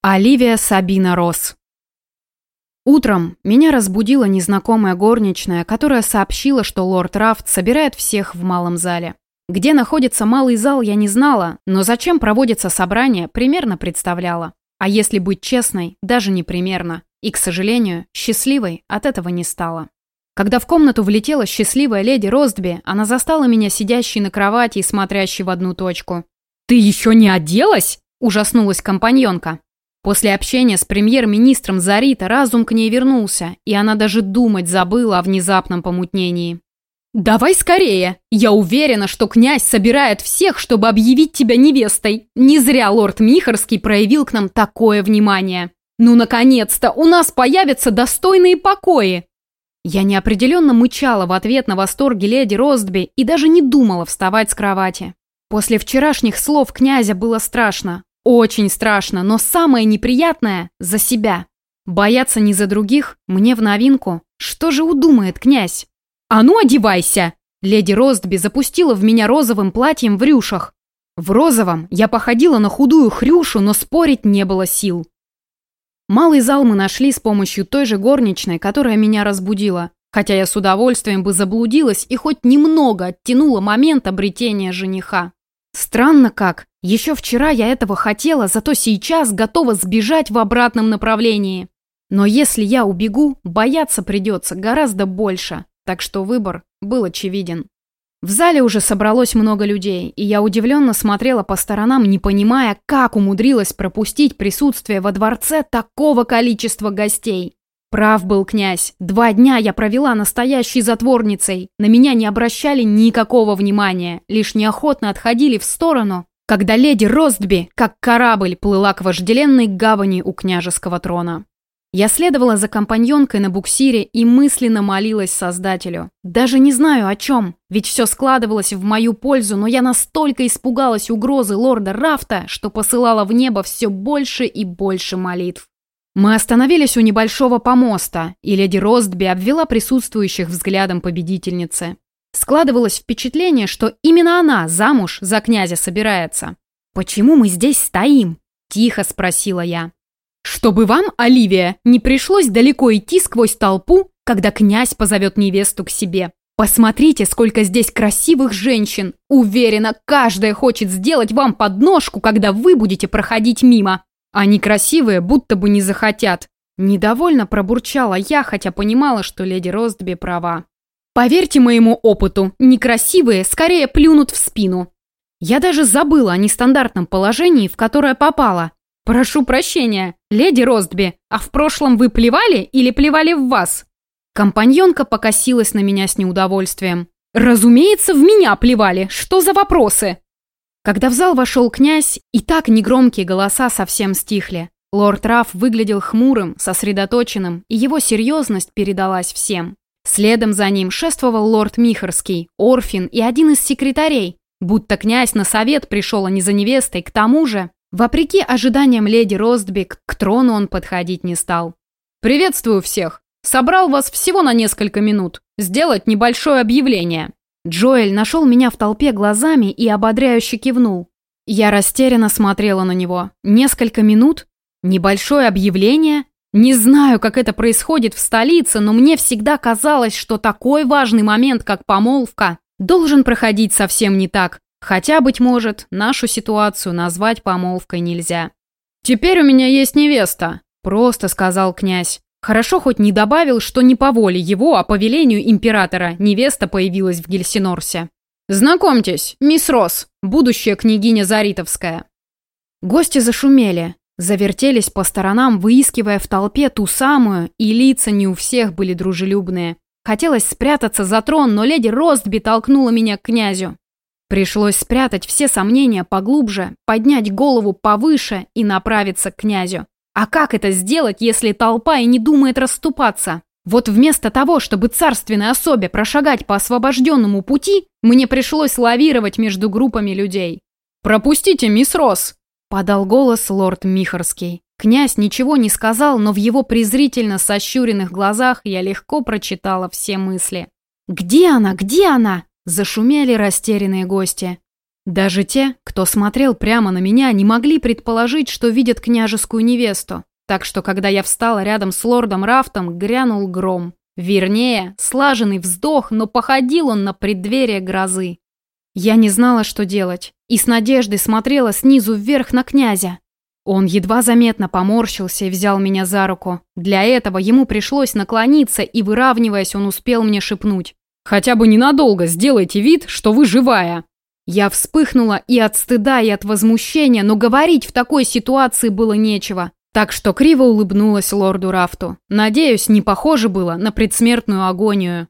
Оливия Сабина Росс. Утром меня разбудила незнакомая горничная, которая сообщила, что лорд Рафт собирает всех в малом зале. Где находится малый зал, я не знала, но зачем проводится собрание, примерно представляла. А если быть честной, даже не примерно. И, к сожалению, счастливой от этого не стала. Когда в комнату влетела счастливая леди Ростби, она застала меня сидящей на кровати и смотрящей в одну точку. «Ты еще не оделась?» – ужаснулась компаньонка. После общения с премьер-министром Зарита разум к ней вернулся, и она даже думать забыла о внезапном помутнении. «Давай скорее! Я уверена, что князь собирает всех, чтобы объявить тебя невестой. Не зря лорд Михарский проявил к нам такое внимание. Ну, наконец-то, у нас появятся достойные покои!» Я неопределенно мычала в ответ на восторги леди Ростби и даже не думала вставать с кровати. После вчерашних слов князя было страшно. Очень страшно, но самое неприятное – за себя. Бояться не за других, мне в новинку. Что же удумает князь? «А ну, одевайся!» Леди Ростби запустила в меня розовым платьем в рюшах. В розовом я походила на худую хрюшу, но спорить не было сил. Малый зал мы нашли с помощью той же горничной, которая меня разбудила, хотя я с удовольствием бы заблудилась и хоть немного оттянула момент обретения жениха. Странно как. Еще вчера я этого хотела, зато сейчас готова сбежать в обратном направлении. Но если я убегу, бояться придется гораздо больше, так что выбор был очевиден. В зале уже собралось много людей, и я удивленно смотрела по сторонам, не понимая, как умудрилась пропустить присутствие во дворце такого количества гостей. Прав был князь. Два дня я провела настоящей затворницей. На меня не обращали никакого внимания, лишь неохотно отходили в сторону, когда леди Ростби, как корабль, плыла к вожделенной гавани у княжеского трона. Я следовала за компаньонкой на буксире и мысленно молилась Создателю. Даже не знаю о чем, ведь все складывалось в мою пользу, но я настолько испугалась угрозы лорда Рафта, что посылала в небо все больше и больше молитв. Мы остановились у небольшого помоста, и леди Ростби обвела присутствующих взглядом победительницы. Складывалось впечатление, что именно она замуж за князя собирается. «Почему мы здесь стоим?» – тихо спросила я. «Чтобы вам, Оливия, не пришлось далеко идти сквозь толпу, когда князь позовет невесту к себе. Посмотрите, сколько здесь красивых женщин. Уверена, каждая хочет сделать вам подножку, когда вы будете проходить мимо. Они красивые, будто бы не захотят. Недовольно пробурчала я, хотя понимала, что леди Ростби права. Поверьте моему опыту, некрасивые скорее плюнут в спину. Я даже забыла о нестандартном положении, в которое попала. Прошу прощения, леди Ростби, а в прошлом вы плевали или плевали в вас? Компаньонка покосилась на меня с неудовольствием. Разумеется, в меня плевали. Что за вопросы? Когда в зал вошел князь, и так негромкие голоса совсем стихли. Лорд Раф выглядел хмурым, сосредоточенным, и его серьезность передалась всем. Следом за ним шествовал лорд Михарский, Орфин и один из секретарей, будто князь на совет пришел, а не за невестой, к тому же. Вопреки ожиданиям леди Ростбик, к трону он подходить не стал. «Приветствую всех! Собрал вас всего на несколько минут. Сделать небольшое объявление. Джоэль нашел меня в толпе глазами и ободряюще кивнул. Я растерянно смотрела на него. Несколько минут? Небольшое объявление? Не знаю, как это происходит в столице, но мне всегда казалось, что такой важный момент, как помолвка, должен проходить совсем не так. Хотя, быть может, нашу ситуацию назвать помолвкой нельзя. «Теперь у меня есть невеста», – просто сказал князь. Хорошо хоть не добавил, что не по воле его, а по велению императора невеста появилась в Гельсинорсе. «Знакомьтесь, мисс Росс, будущая княгиня Заритовская». Гости зашумели, завертелись по сторонам, выискивая в толпе ту самую, и лица не у всех были дружелюбные. Хотелось спрятаться за трон, но леди Ростби толкнула меня к князю. Пришлось спрятать все сомнения поглубже, поднять голову повыше и направиться к князю. А как это сделать, если толпа и не думает расступаться? Вот вместо того, чтобы царственной особе прошагать по освобожденному пути, мне пришлось лавировать между группами людей. «Пропустите, мисс Росс!» – подал голос лорд Михарский. Князь ничего не сказал, но в его презрительно сощуренных глазах я легко прочитала все мысли. «Где она? Где она?» – зашумели растерянные гости. Даже те, кто смотрел прямо на меня, не могли предположить, что видят княжескую невесту. Так что, когда я встала рядом с лордом Рафтом, грянул гром. Вернее, слаженный вздох, но походил он на преддверие грозы. Я не знала, что делать, и с надеждой смотрела снизу вверх на князя. Он едва заметно поморщился и взял меня за руку. Для этого ему пришлось наклониться, и, выравниваясь, он успел мне шепнуть. «Хотя бы ненадолго сделайте вид, что вы живая!» Я вспыхнула и от стыда, и от возмущения, но говорить в такой ситуации было нечего. Так что криво улыбнулась лорду Рафту. Надеюсь, не похоже было на предсмертную агонию.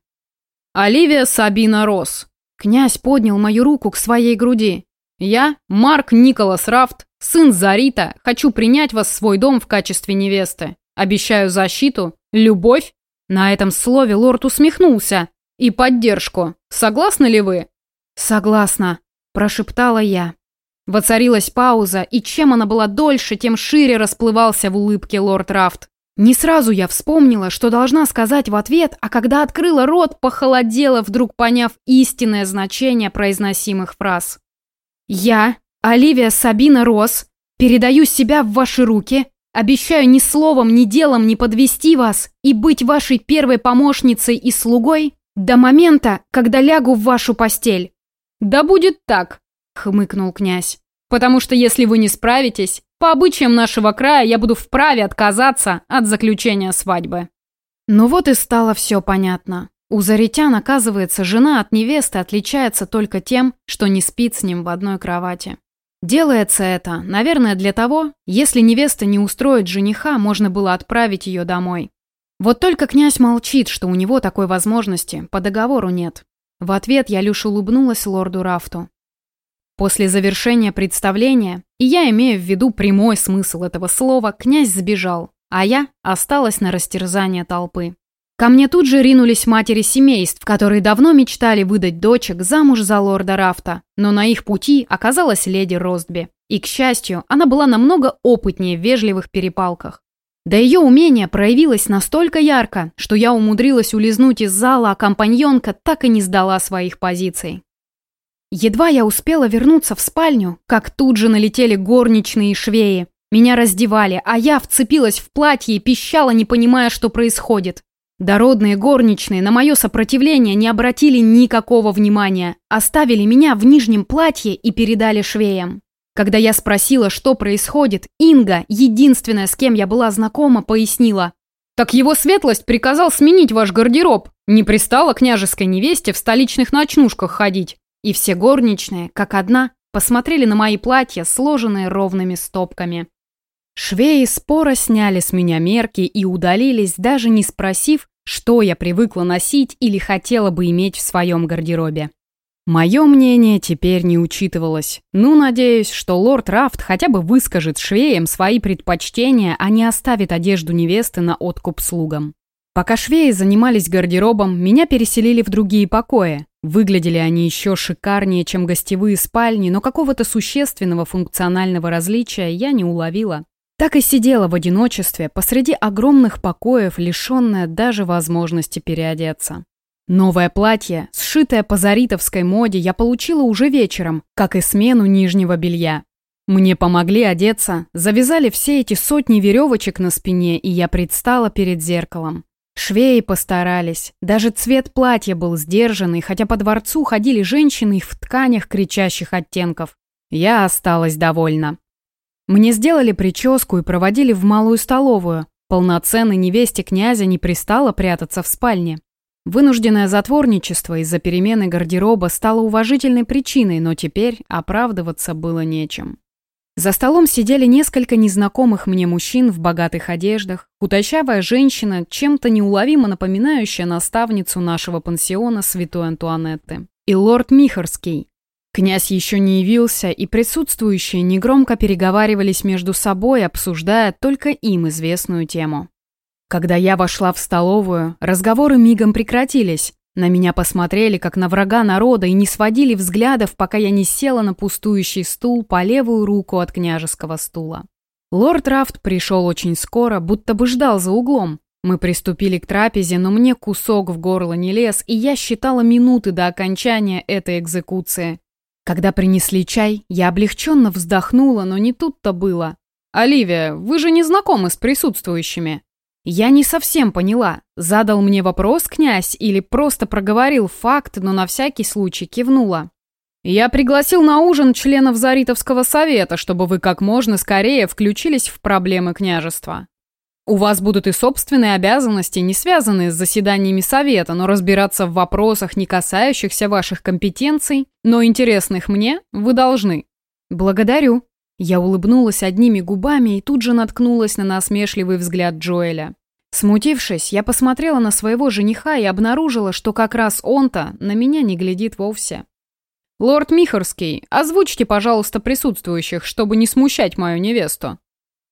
«Оливия Сабина Росс». Князь поднял мою руку к своей груди. «Я, Марк Николас Рафт, сын Зарита, хочу принять вас в свой дом в качестве невесты. Обещаю защиту, любовь». На этом слове лорд усмехнулся. «И поддержку. Согласны ли вы?» «Согласна», прошептала я. Воцарилась пауза, и чем она была дольше, тем шире расплывался в улыбке лорд Рафт. Не сразу я вспомнила, что должна сказать в ответ, а когда открыла рот, похолодела, вдруг поняв истинное значение произносимых фраз. «Я, Оливия Сабина Росс, передаю себя в ваши руки, обещаю ни словом, ни делом не подвести вас и быть вашей первой помощницей и слугой до момента, когда лягу в вашу постель. «Да будет так», — хмыкнул князь. «Потому что если вы не справитесь, по обычаям нашего края я буду вправе отказаться от заключения свадьбы». Ну вот и стало все понятно. У заритян, оказывается, жена от невесты отличается только тем, что не спит с ним в одной кровати. Делается это, наверное, для того, если невеста не устроит жениха, можно было отправить ее домой. Вот только князь молчит, что у него такой возможности по договору нет. В ответ я лишь улыбнулась лорду Рафту. После завершения представления, и я имею в виду прямой смысл этого слова, князь сбежал, а я осталась на растерзание толпы. Ко мне тут же ринулись матери семейств, которые давно мечтали выдать дочек замуж за лорда Рафта, но на их пути оказалась леди Ростби. И, к счастью, она была намного опытнее в вежливых перепалках. Да ее умение проявилось настолько ярко, что я умудрилась улизнуть из зала, а компаньонка так и не сдала своих позиций. Едва я успела вернуться в спальню, как тут же налетели горничные швеи. Меня раздевали, а я вцепилась в платье и пищала, не понимая, что происходит. Дородные горничные на мое сопротивление не обратили никакого внимания, оставили меня в нижнем платье и передали швеям. Когда я спросила, что происходит, Инга, единственная, с кем я была знакома, пояснила. «Так его светлость приказал сменить ваш гардероб. Не пристало княжеской невесте в столичных ночнушках ходить». И все горничные, как одна, посмотрели на мои платья, сложенные ровными стопками. Швеи споро сняли с меня мерки и удалились, даже не спросив, что я привыкла носить или хотела бы иметь в своем гардеробе. Мое мнение теперь не учитывалось. Ну, надеюсь, что лорд Рафт хотя бы выскажет швеям свои предпочтения, а не оставит одежду невесты на откуп слугам. Пока швеи занимались гардеробом, меня переселили в другие покои. Выглядели они еще шикарнее, чем гостевые спальни, но какого-то существенного функционального различия я не уловила. Так и сидела в одиночестве посреди огромных покоев, лишенная даже возможности переодеться. Новое платье, сшитое по заритовской моде, я получила уже вечером, как и смену нижнего белья. Мне помогли одеться, завязали все эти сотни веревочек на спине, и я предстала перед зеркалом. Швеи постарались. Даже цвет платья был сдержанный, хотя по дворцу ходили женщины в тканях кричащих оттенков. Я осталась довольна. Мне сделали прическу и проводили в малую столовую. Полноценной невесте князя не пристало прятаться в спальне. Вынужденное затворничество из-за перемены гардероба стало уважительной причиной, но теперь оправдываться было нечем. За столом сидели несколько незнакомых мне мужчин в богатых одеждах, худощавая женщина, чем-то неуловимо напоминающая наставницу нашего пансиона святой Антуанетты, и лорд Михарский. Князь еще не явился, и присутствующие негромко переговаривались между собой, обсуждая только им известную тему. Когда я вошла в столовую, разговоры мигом прекратились. На меня посмотрели, как на врага народа, и не сводили взглядов, пока я не села на пустующий стул по левую руку от княжеского стула. Лорд Рафт пришел очень скоро, будто бы ждал за углом. Мы приступили к трапезе, но мне кусок в горло не лез, и я считала минуты до окончания этой экзекуции. Когда принесли чай, я облегченно вздохнула, но не тут-то было. «Оливия, вы же не знакомы с присутствующими». Я не совсем поняла, задал мне вопрос князь или просто проговорил факт, но на всякий случай кивнула. «Я пригласил на ужин членов Заритовского совета, чтобы вы как можно скорее включились в проблемы княжества. У вас будут и собственные обязанности, не связанные с заседаниями совета, но разбираться в вопросах, не касающихся ваших компетенций, но интересных мне, вы должны. Благодарю. Я улыбнулась одними губами и тут же наткнулась на насмешливый взгляд Джоэля. Смутившись, я посмотрела на своего жениха и обнаружила, что как раз он-то на меня не глядит вовсе. «Лорд Михарский, озвучьте, пожалуйста, присутствующих, чтобы не смущать мою невесту».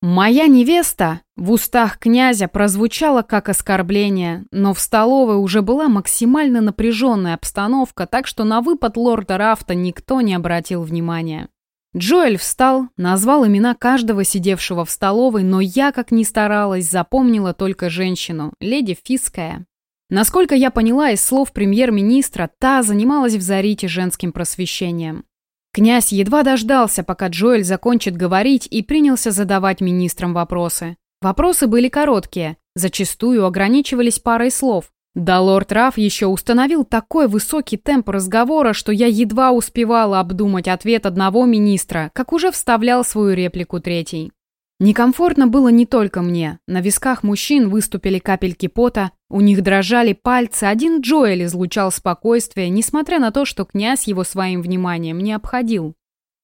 «Моя невеста» в устах князя прозвучала как оскорбление, но в столовой уже была максимально напряженная обстановка, так что на выпад лорда Рафта никто не обратил внимания. Джоэль встал, назвал имена каждого сидевшего в столовой, но я, как ни старалась, запомнила только женщину, леди Фиская. Насколько я поняла из слов премьер-министра, та занималась в Зарите женским просвещением. Князь едва дождался, пока Джоэль закончит говорить, и принялся задавать министрам вопросы. Вопросы были короткие, зачастую ограничивались парой слов. Да лорд Раф еще установил такой высокий темп разговора, что я едва успевала обдумать ответ одного министра, как уже вставлял свою реплику третий. Некомфортно было не только мне. На висках мужчин выступили капельки пота, у них дрожали пальцы, один Джоэль излучал спокойствие, несмотря на то, что князь его своим вниманием не обходил.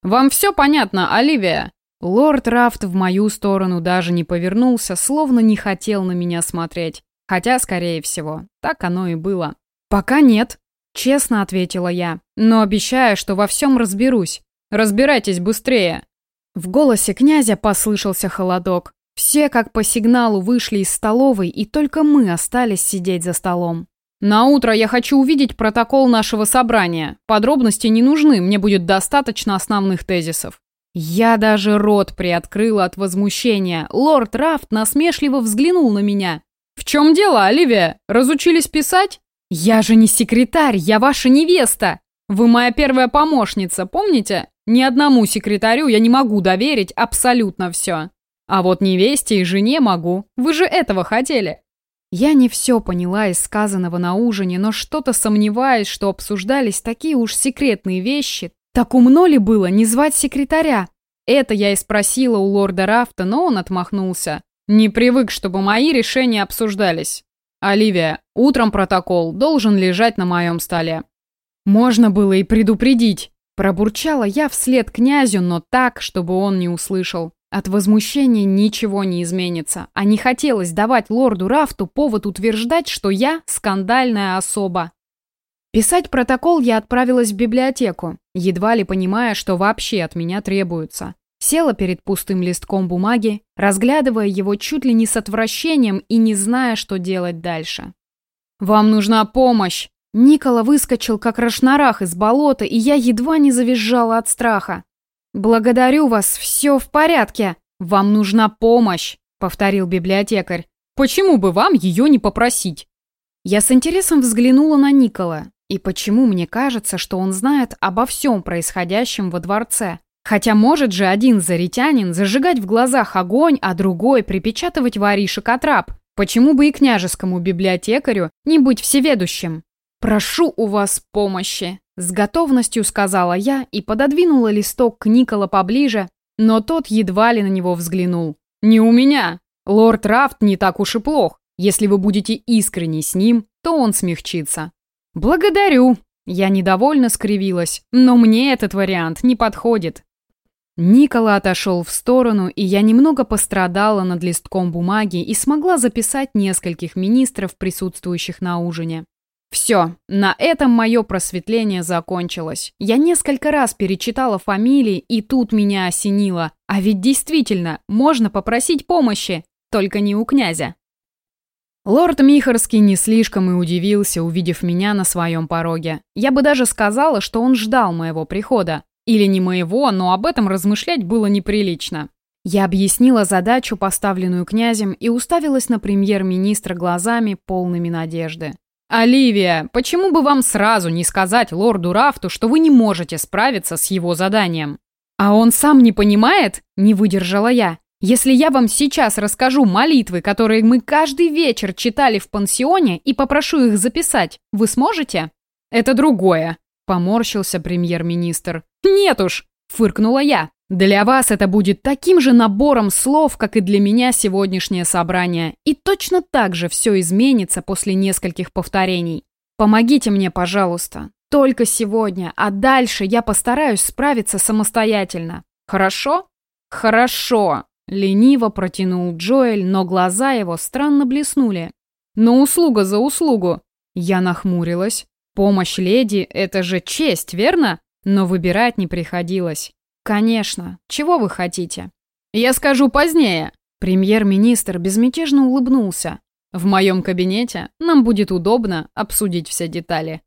«Вам все понятно, Оливия?» Лорд Рафт в мою сторону даже не повернулся, словно не хотел на меня смотреть. Хотя, скорее всего, так оно и было. «Пока нет», — честно ответила я, «но обещаю, что во всем разберусь. Разбирайтесь быстрее!» В голосе князя послышался холодок. Все, как по сигналу, вышли из столовой, и только мы остались сидеть за столом. «На утро я хочу увидеть протокол нашего собрания. Подробности не нужны, мне будет достаточно основных тезисов». Я даже рот приоткрыла от возмущения. Лорд Рафт насмешливо взглянул на меня. «В чем дело, Оливия? Разучились писать?» «Я же не секретарь, я ваша невеста! Вы моя первая помощница, помните? Ни одному секретарю я не могу доверить абсолютно все. А вот невесте и жене могу. Вы же этого хотели. Я не все поняла из сказанного на ужине, но что-то сомневаюсь, что обсуждались такие уж секретные вещи. Так умно ли было не звать секретаря? Это я и спросила у лорда Рафта, но он отмахнулся. Не привык, чтобы мои решения обсуждались. Оливия, утром протокол должен лежать на моем столе. Можно было и предупредить. Пробурчала я вслед князю, но так, чтобы он не услышал. От возмущения ничего не изменится, а не хотелось давать лорду Рафту повод утверждать, что я скандальная особа. Писать протокол я отправилась в библиотеку, едва ли понимая, что вообще от меня требуется. Села перед пустым листком бумаги, разглядывая его чуть ли не с отвращением и не зная, что делать дальше. «Вам нужна помощь!» Никола выскочил, как рашнарах из болота, и я едва не завизжала от страха. «Благодарю вас, все в порядке. Вам нужна помощь», — повторил библиотекарь. «Почему бы вам ее не попросить?» Я с интересом взглянула на Никола. И почему мне кажется, что он знает обо всем происходящем во дворце? Хотя может же один заритянин зажигать в глазах огонь, а другой припечатывать воришек отраб. Почему бы и княжескому библиотекарю не быть всеведущим? «Прошу у вас помощи», — с готовностью сказала я и пододвинула листок к Никола поближе, но тот едва ли на него взглянул. «Не у меня. Лорд Рафт не так уж и плох. Если вы будете искренни с ним, то он смягчится». «Благодарю», — я недовольно скривилась, но мне этот вариант не подходит. Никола отошел в сторону, и я немного пострадала над листком бумаги и смогла записать нескольких министров, присутствующих на ужине. Все, на этом мое просветление закончилось. Я несколько раз перечитала фамилии, и тут меня осенило. А ведь действительно, можно попросить помощи, только не у князя. Лорд Михарский не слишком и удивился, увидев меня на своем пороге. Я бы даже сказала, что он ждал моего прихода. Или не моего, но об этом размышлять было неприлично. Я объяснила задачу, поставленную князем, и уставилась на премьер-министра глазами, полными надежды. «Оливия, почему бы вам сразу не сказать лорду Рафту, что вы не можете справиться с его заданием?» «А он сам не понимает?» – не выдержала я. «Если я вам сейчас расскажу молитвы, которые мы каждый вечер читали в пансионе, и попрошу их записать, вы сможете?» «Это другое», – поморщился премьер-министр. «Нет уж», – фыркнула я. «Для вас это будет таким же набором слов, как и для меня сегодняшнее собрание, и точно так же все изменится после нескольких повторений. Помогите мне, пожалуйста. Только сегодня, а дальше я постараюсь справиться самостоятельно. Хорошо? Хорошо. Лениво протянул Джоэль, но глаза его странно блеснули. Но услуга за услугу. Я нахмурилась. Помощь леди — это же честь, верно? Но выбирать не приходилось. Конечно. Чего вы хотите? Я скажу позднее. Премьер-министр безмятежно улыбнулся. В моем кабинете нам будет удобно обсудить все детали.